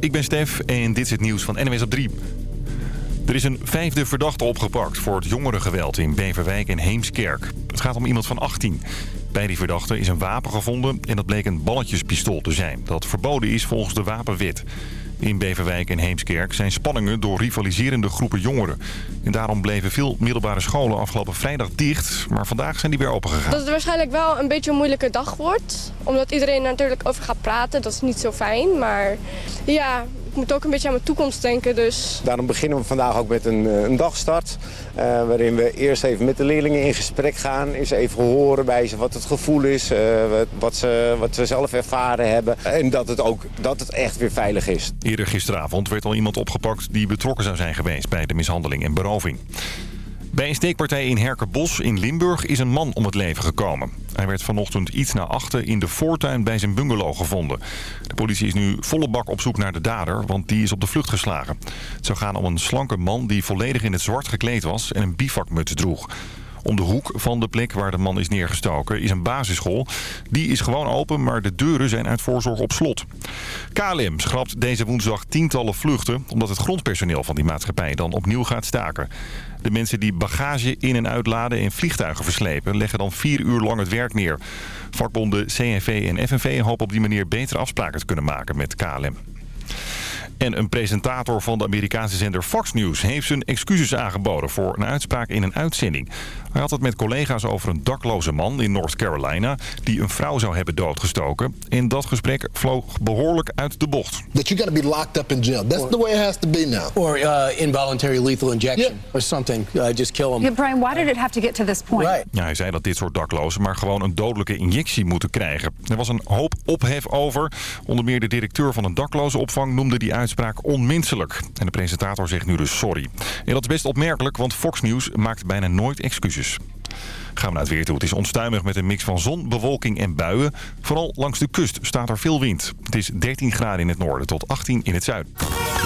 Ik ben Stef en dit is het nieuws van NWS op 3. Er is een vijfde verdachte opgepakt voor het jongerengeweld in Beverwijk en Heemskerk. Het gaat om iemand van 18. Bij die verdachte is een wapen gevonden en dat bleek een balletjespistool te zijn. Dat verboden is volgens de wapenwet. In Beverwijk en Heemskerk zijn spanningen door rivaliserende groepen jongeren. En daarom bleven veel middelbare scholen afgelopen vrijdag dicht. Maar vandaag zijn die weer opengegaan. Dat het waarschijnlijk wel een beetje een moeilijke dag wordt. Omdat iedereen er natuurlijk over gaat praten. Dat is niet zo fijn. Maar ja, ik moet ook een beetje aan mijn toekomst denken. Dus. Daarom beginnen we vandaag ook met een, een dagstart. Uh, waarin we eerst even met de leerlingen in gesprek gaan. Eens even horen bij ze wat het gevoel is. Uh, wat, ze, wat ze zelf ervaren hebben. En dat het ook dat het echt weer veilig is. Eerder gisteravond werd al iemand opgepakt die betrokken zou zijn geweest bij de mishandeling en beroving. Bij een steekpartij in Herkenbos in Limburg is een man om het leven gekomen. Hij werd vanochtend iets na achter in de voortuin bij zijn bungalow gevonden. De politie is nu volle bak op zoek naar de dader, want die is op de vlucht geslagen. Het zou gaan om een slanke man die volledig in het zwart gekleed was en een bivakmuts droeg. Om de hoek van de plek waar de man is neergestoken is een basisschool. Die is gewoon open, maar de deuren zijn uit voorzorg op slot. KLM schrapt deze woensdag tientallen vluchten... omdat het grondpersoneel van die maatschappij dan opnieuw gaat staken. De mensen die bagage in- en uitladen en vliegtuigen verslepen... leggen dan vier uur lang het werk neer. Vakbonden CNV en FNV hopen op die manier betere afspraken te kunnen maken met KLM. En een presentator van de Amerikaanse zender Fox News heeft zijn excuses aangeboden voor een uitspraak in een uitzending. Hij had het met collega's over een dakloze man in North Carolina die een vrouw zou hebben doodgestoken. En dat gesprek vloog behoorlijk uit de bocht. That you're to be locked up in jail. That's the way it has to be now. Or uh, involuntary lethal injection or something. Uh, just kill him. Yeah, Brian, why did it have to get to this point? Right. Ja, hij zei dat dit soort daklozen maar gewoon een dodelijke injectie moeten krijgen. Er was een hoop ophef over. Onder meer de directeur van een daklozenopvang noemde die uitspraak onmenselijk. En de presentator zegt nu dus sorry. En dat is best opmerkelijk, want Fox News maakt bijna nooit excuses. Gaan we naar het weer toe. Het is onstuimig met een mix van zon, bewolking en buien. Vooral langs de kust staat er veel wind. Het is 13 graden in het noorden tot 18 in het zuiden.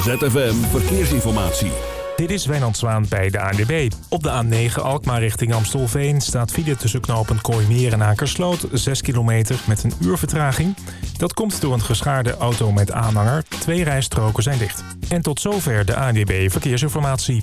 ZFM Verkeersinformatie. Dit is Wijnand Zwaan bij de ANWB. Op de A9 Alkmaar richting Amstelveen staat file tussen knopen Kooimeer en Akersloot. 6 kilometer met een uur vertraging. Dat komt door een geschaarde auto met aanhanger. Twee rijstroken zijn dicht. En tot zover de ANWB Verkeersinformatie.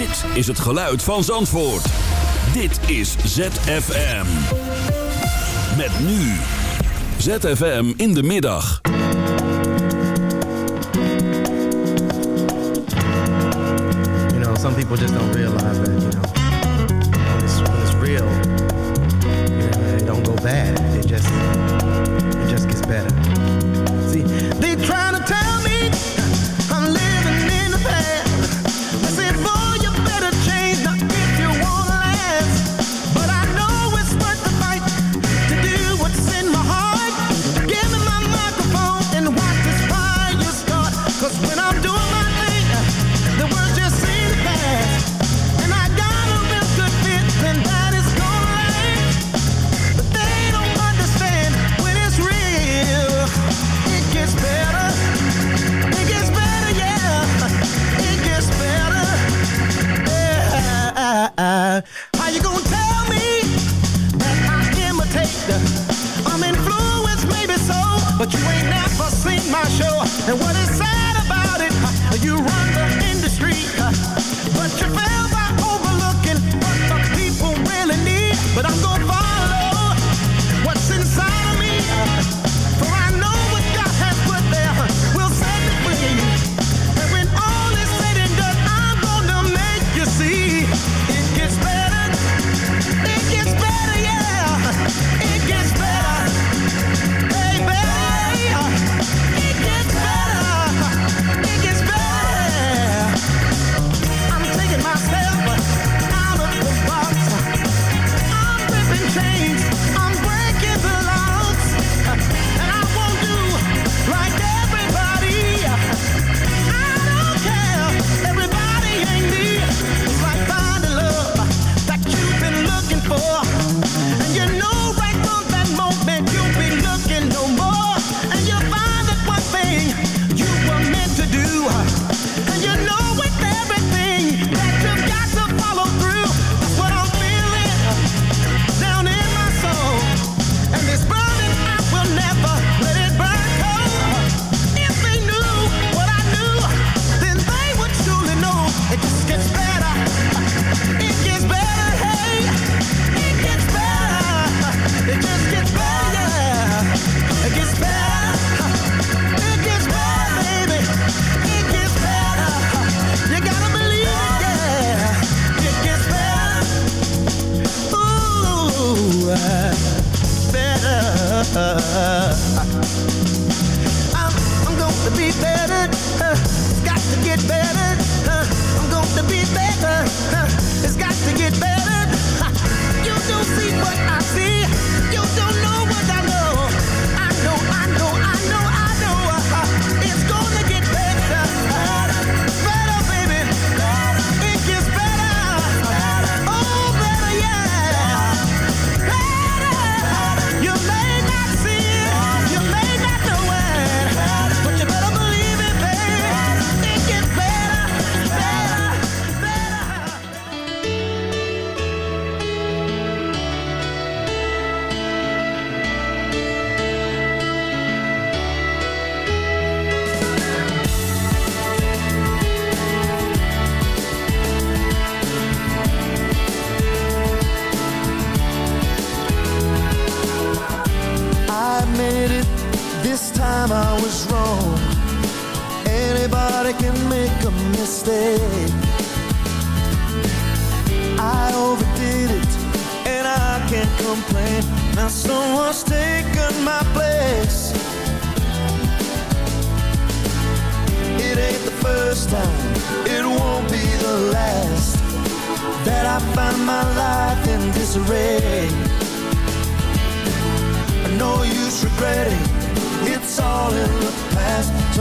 Dit is het geluid van Zandvoort. Dit is ZFM. Met nu. ZFM in de middag. You know, some people just don't realize that, you know, when it's, it's real, you it don't go bad. It just, it just gets better. See, they trying to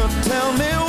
Tell me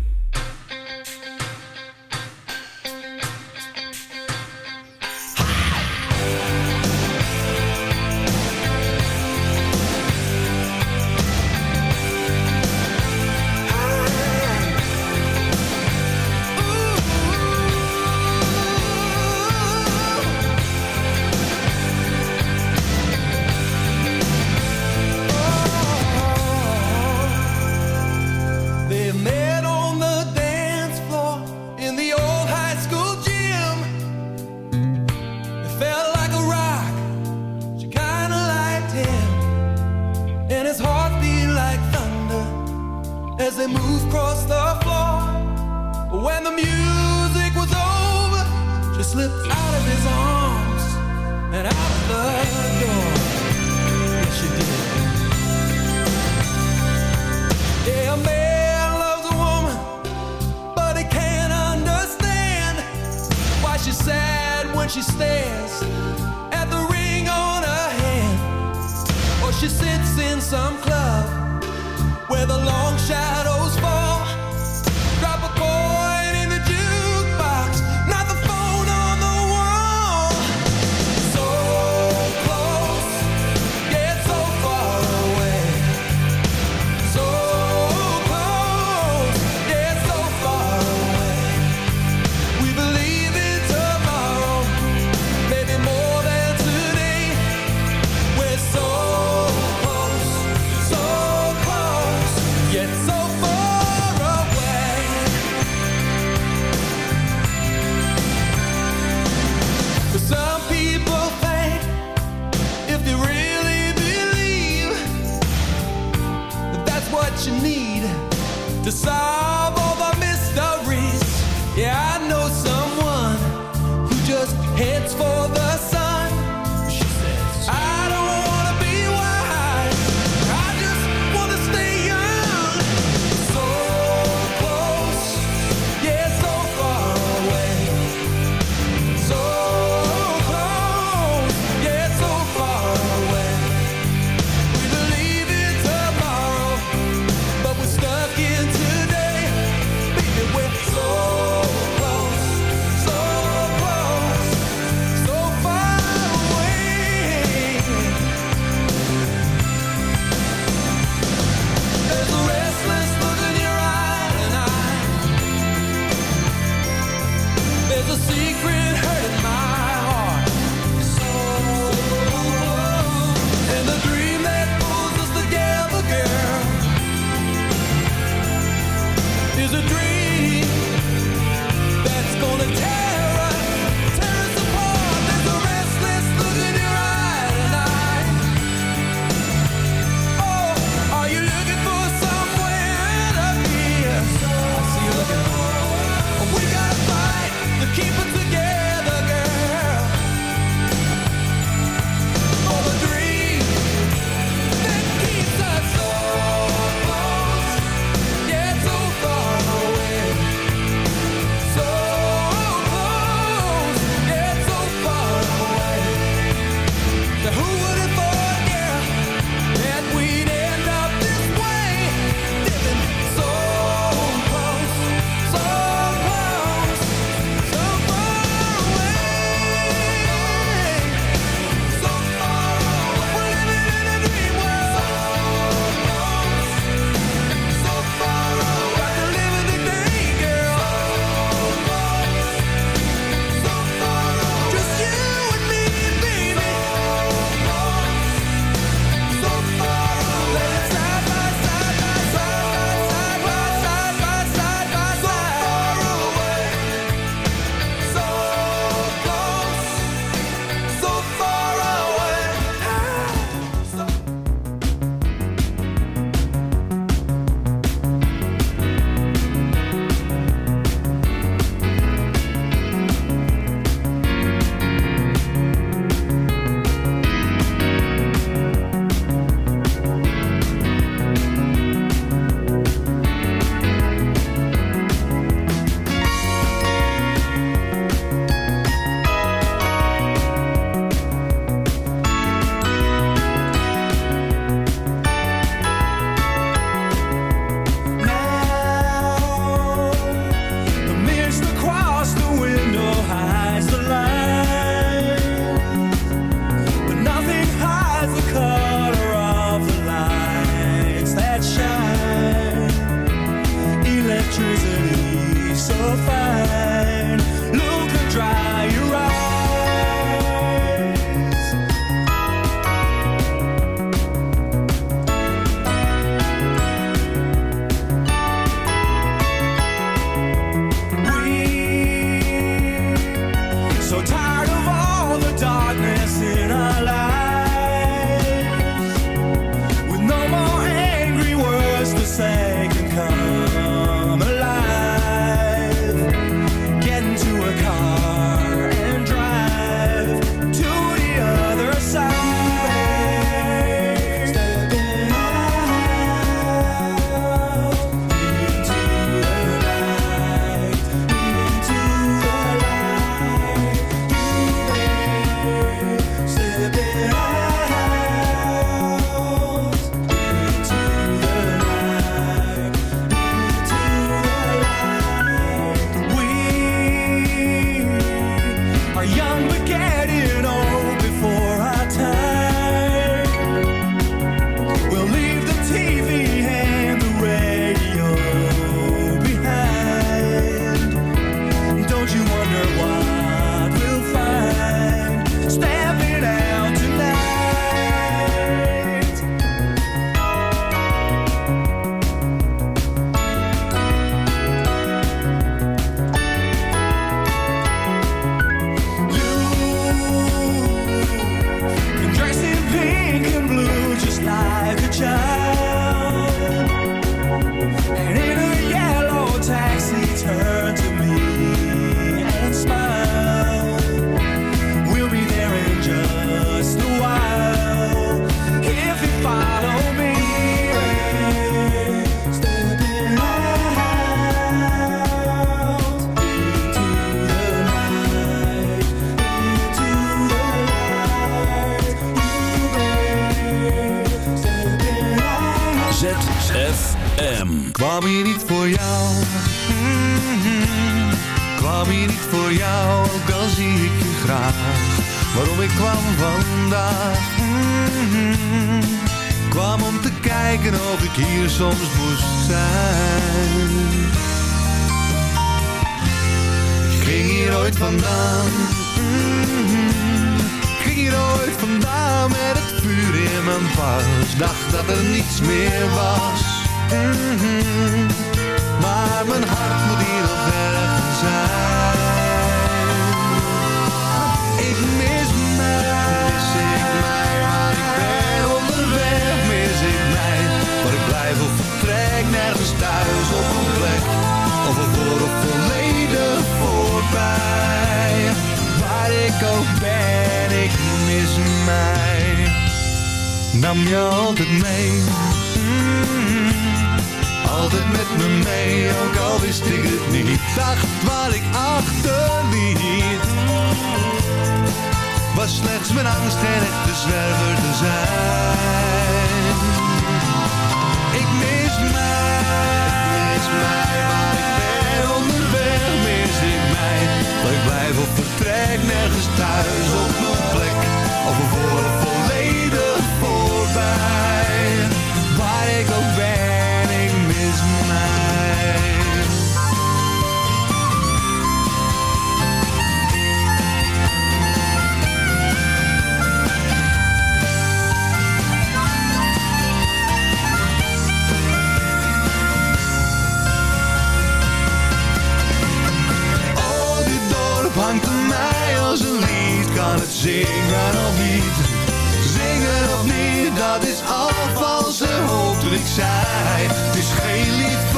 Niets meer was. Mhm. Maar mijn hart moet hier nog ergens zijn. Ik mis mij, mis ik mij, waar ik ben onderweg, mis ik mij. Maar ik blijf op vertrek, nergens thuis op een plek. Of een voor of volledig voorbij. Waar ik ook ben, ik mis mij. Nam je altijd mee. Mm. Altijd met me mee, ook al wist ik het niet. Dacht wat ik achterliet. Was slechts mijn angst geen echte zwerver te zijn. Ik mis mij, mis mij, waar ik ben onderweg, mis ik mij. Maar ik blijf op vertrek, nergens thuis op mijn plek. Of een voor volledig dat is al valse hoop dat ik zei. Het is geen lied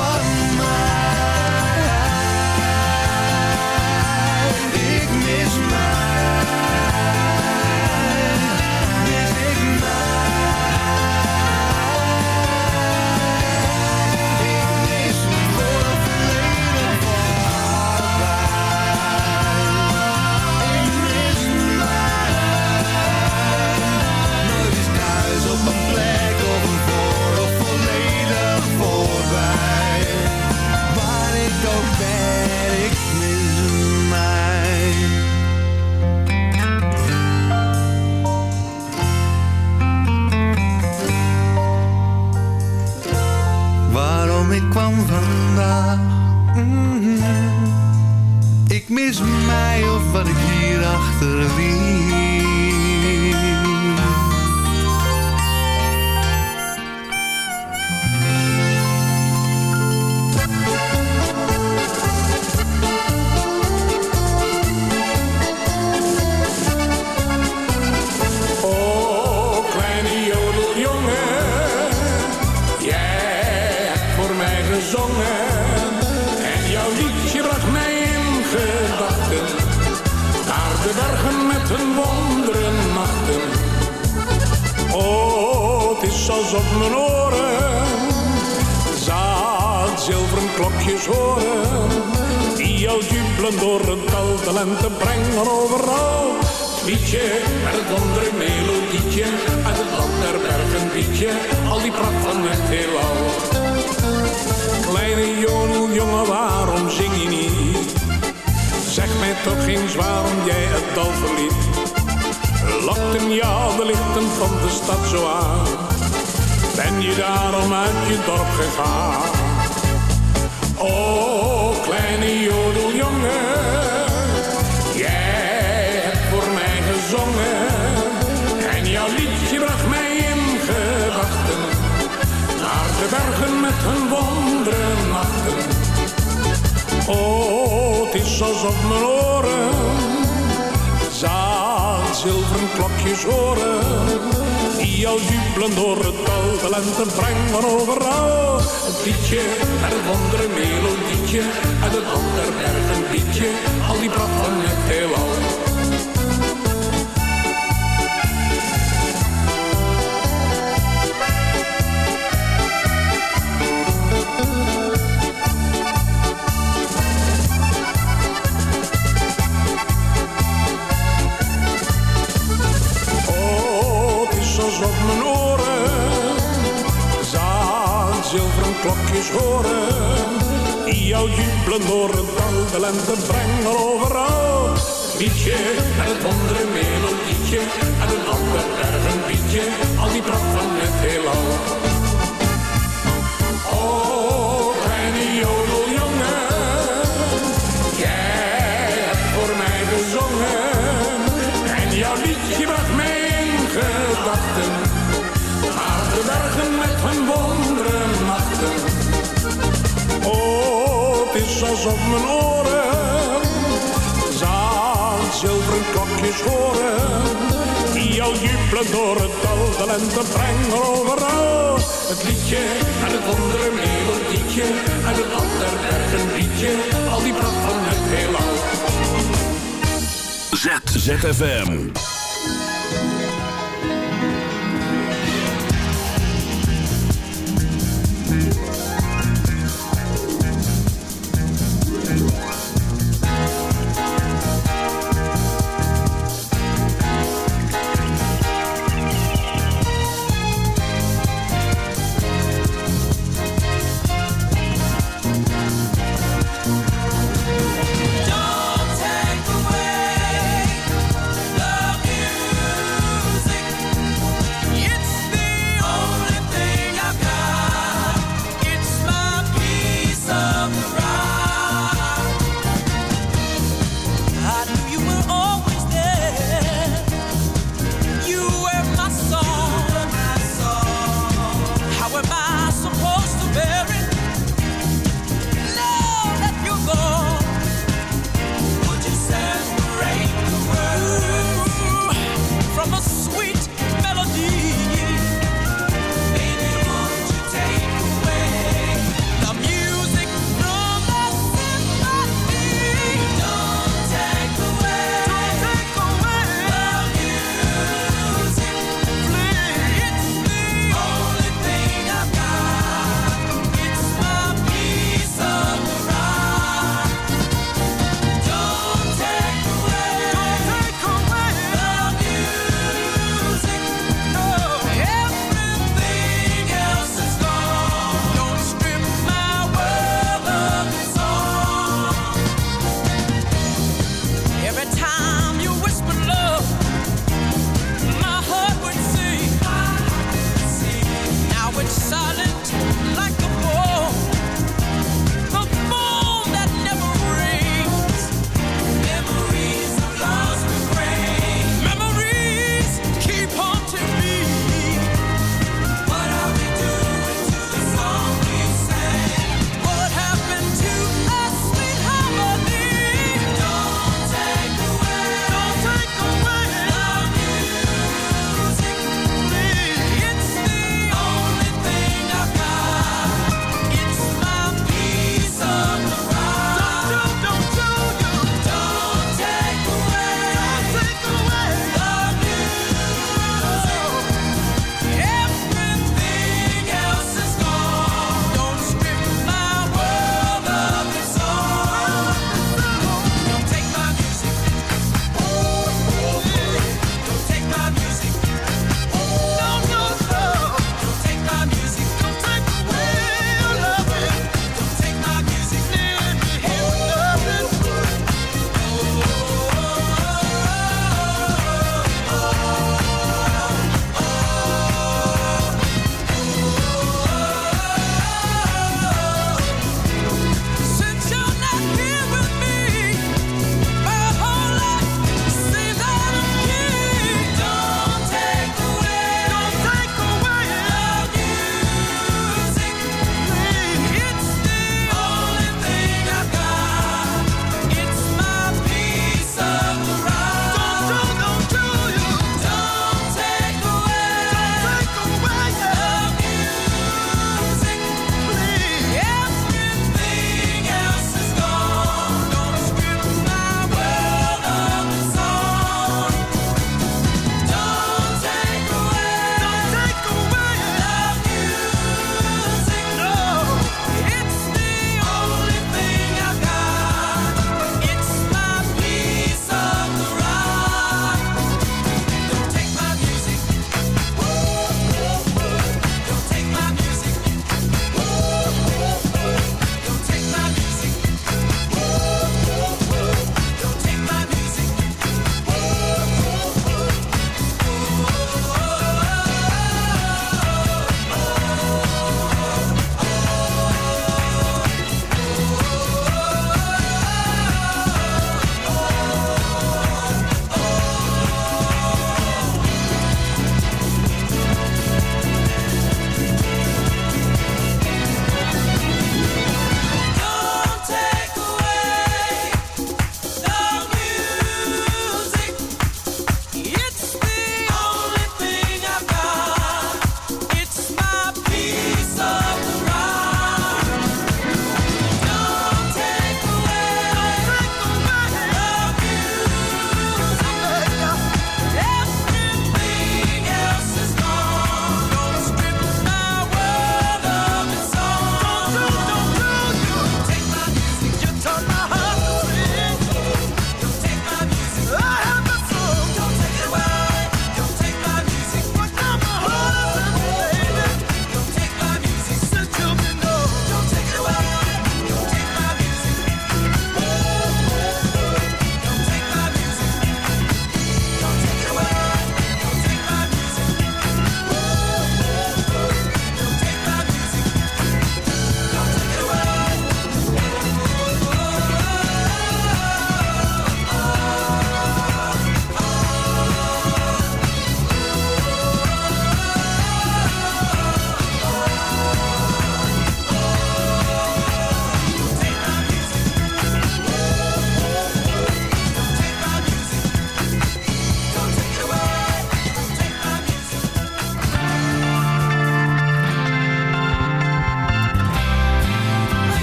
bergen met hun wonderen nachten. Oh, het is alsof mijn oren zaad zilveren klokjes horen. Die al jubelen door het dal de lente brengen van overal. Een liedje en een wondere melodietje en een ander bergen liedje, al die brand van het heelal. zachtjes horen. Die jou jubelen horen, het de lente brengen overal. Liedje, en het andere melodietje, en een ander erg een bietje. al die pracht van het heelal. ribbels op mijn oren. Zaan zilveren klokjes horen. Die al jubelen door het dal. De lente brengt overal. Het liedje en het andere melodietje. En het ander erg een liedje. Al die pracht van het heelal. ZFM.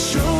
show.